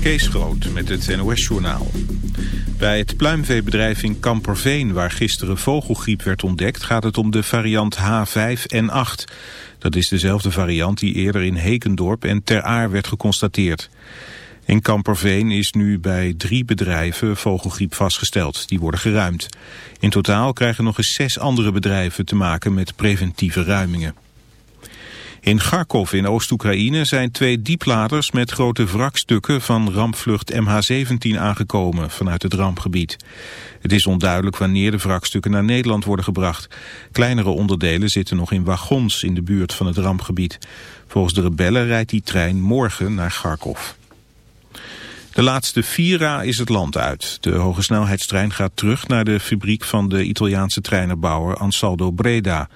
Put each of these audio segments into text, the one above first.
Kees Groot met het NOS-journaal. Bij het pluimveebedrijf in Kamperveen, waar gisteren vogelgriep werd ontdekt... gaat het om de variant H5N8. Dat is dezelfde variant die eerder in Hekendorp en Ter Aar werd geconstateerd. In Kamperveen is nu bij drie bedrijven vogelgriep vastgesteld. Die worden geruimd. In totaal krijgen nog eens zes andere bedrijven te maken met preventieve ruimingen. In Kharkov in Oost-Oekraïne zijn twee diepladers met grote wrakstukken van rampvlucht MH17 aangekomen vanuit het rampgebied. Het is onduidelijk wanneer de wrakstukken naar Nederland worden gebracht. Kleinere onderdelen zitten nog in wagons in de buurt van het rampgebied. Volgens de rebellen rijdt die trein morgen naar Kharkov. De laatste Vira is het land uit. De hogesnelheidstrein gaat terug naar de fabriek van de Italiaanse treinerbouwer Ansaldo Breda.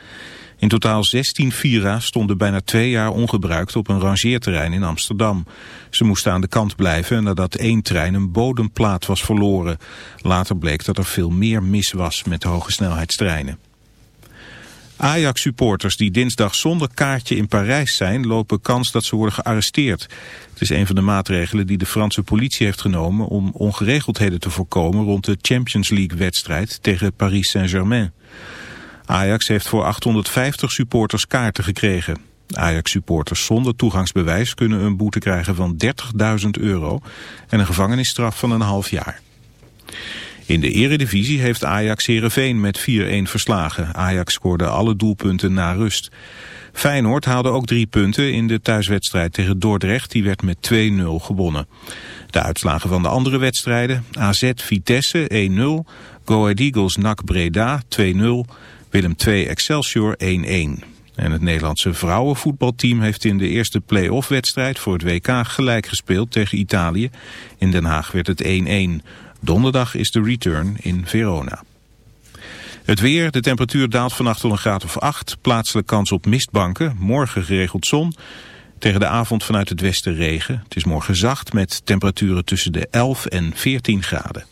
In totaal 16 Vira stonden bijna twee jaar ongebruikt op een rangeerterrein in Amsterdam. Ze moesten aan de kant blijven nadat één trein een bodemplaat was verloren. Later bleek dat er veel meer mis was met de hogesnelheidstreinen. Ajax-supporters die dinsdag zonder kaartje in Parijs zijn... lopen kans dat ze worden gearresteerd. Het is een van de maatregelen die de Franse politie heeft genomen... om ongeregeldheden te voorkomen rond de Champions League-wedstrijd tegen Paris Saint-Germain. Ajax heeft voor 850 supporters kaarten gekregen. Ajax-supporters zonder toegangsbewijs kunnen een boete krijgen van 30.000 euro... en een gevangenisstraf van een half jaar. In de eredivisie heeft Ajax Heerenveen met 4-1 verslagen. Ajax scoorde alle doelpunten na rust. Feyenoord haalde ook drie punten in de thuiswedstrijd tegen Dordrecht. Die werd met 2-0 gewonnen. De uitslagen van de andere wedstrijden. AZ Vitesse 1-0. Go Ahead Eagles NAC Breda 2-0. Willem 2 Excelsior 1-1. En het Nederlandse vrouwenvoetbalteam heeft in de eerste play-off wedstrijd voor het WK gelijk gespeeld tegen Italië. In Den Haag werd het 1-1. Donderdag is de return in Verona. Het weer, de temperatuur daalt vannacht tot een graad of 8. Plaatselijk kans op mistbanken. Morgen geregeld zon. Tegen de avond vanuit het westen regen. Het is morgen zacht met temperaturen tussen de 11 en 14 graden.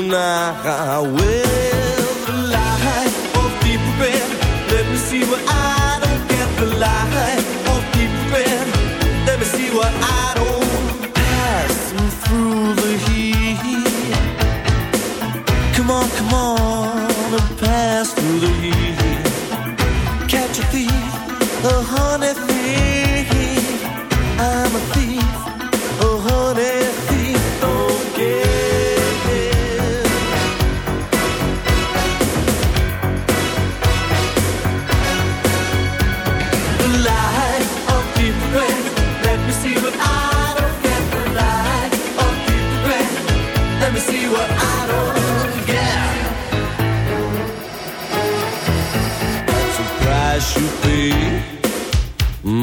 Tonight. I will light of deep red. Let me see what I don't get. The light of deep red. Let me see what I don't pass through the heat. Come on, come on,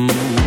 move.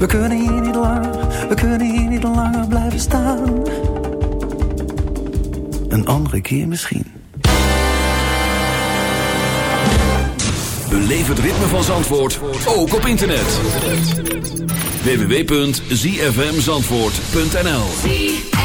We kunnen hier niet langer, we kunnen hier niet langer blijven staan. Een andere keer misschien. Beleef het ritme van Zandvoort, ook op internet. www.zfmzandvoort.nl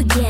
again.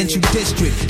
Residential district.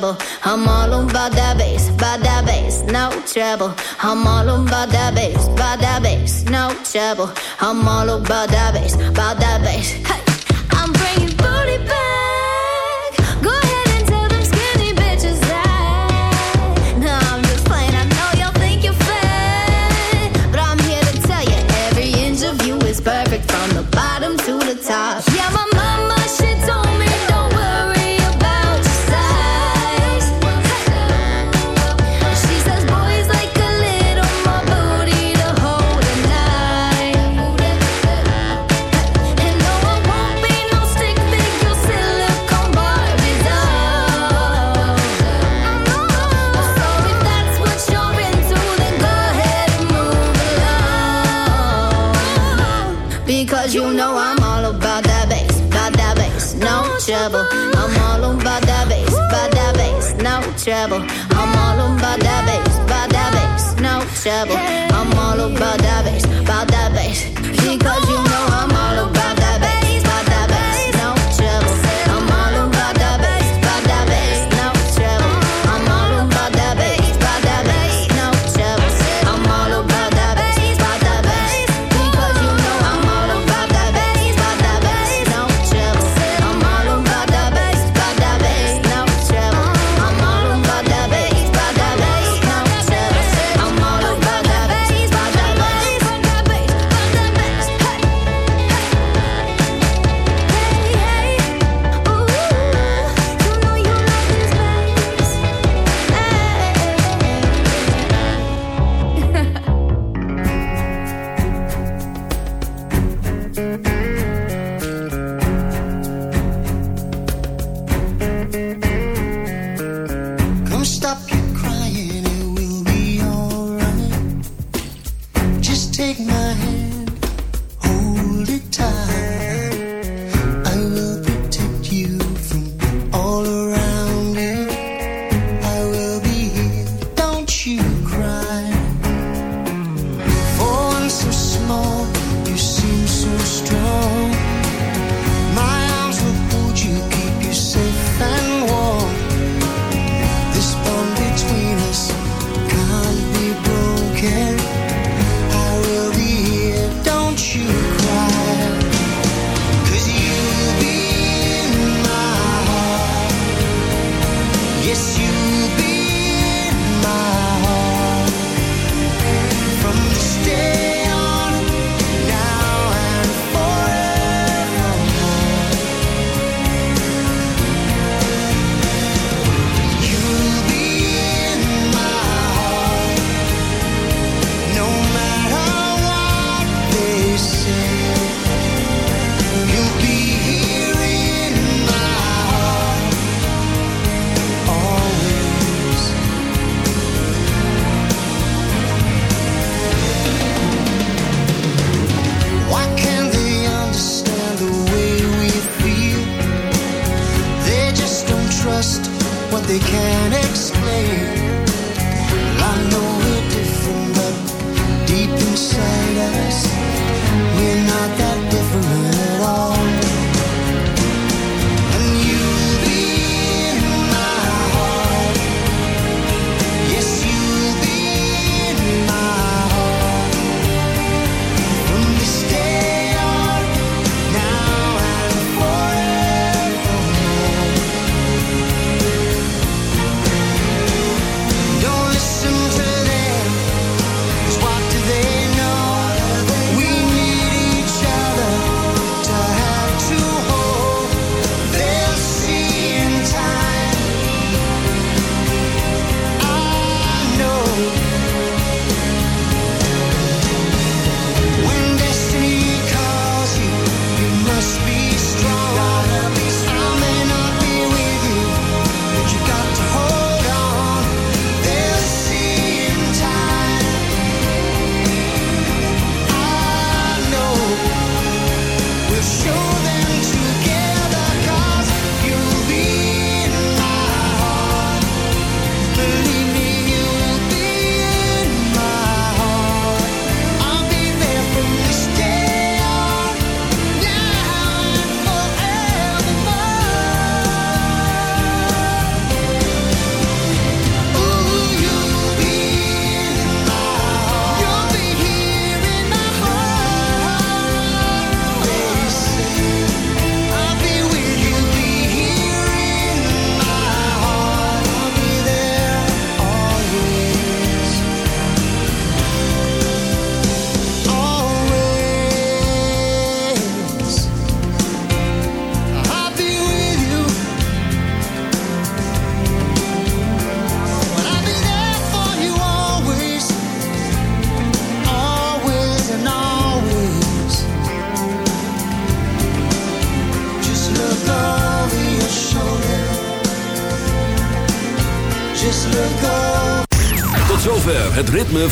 I'm all about that bass, about that bass, no trouble. I'm all about that bass, about that bass, no trouble. I'm all about that bass, about that bass. Hey, I'm bringing booty back. Go ahead. Perfect from the bottom to the top. Yeah, my trouble. I'm all about that bass, about that bass. Because you know I'm all about